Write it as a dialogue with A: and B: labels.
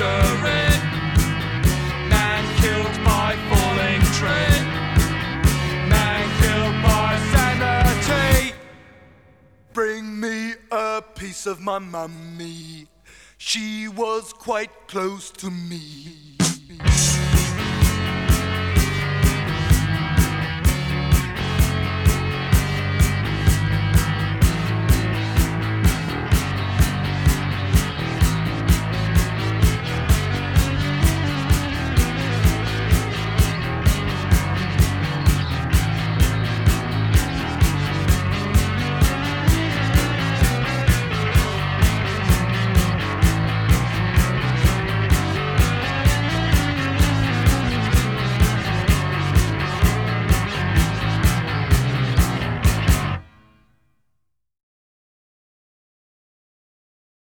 A: century. Man killed by falling tree. Man killed by sanity. Bring me a piece of my mummy. She was quite close to me.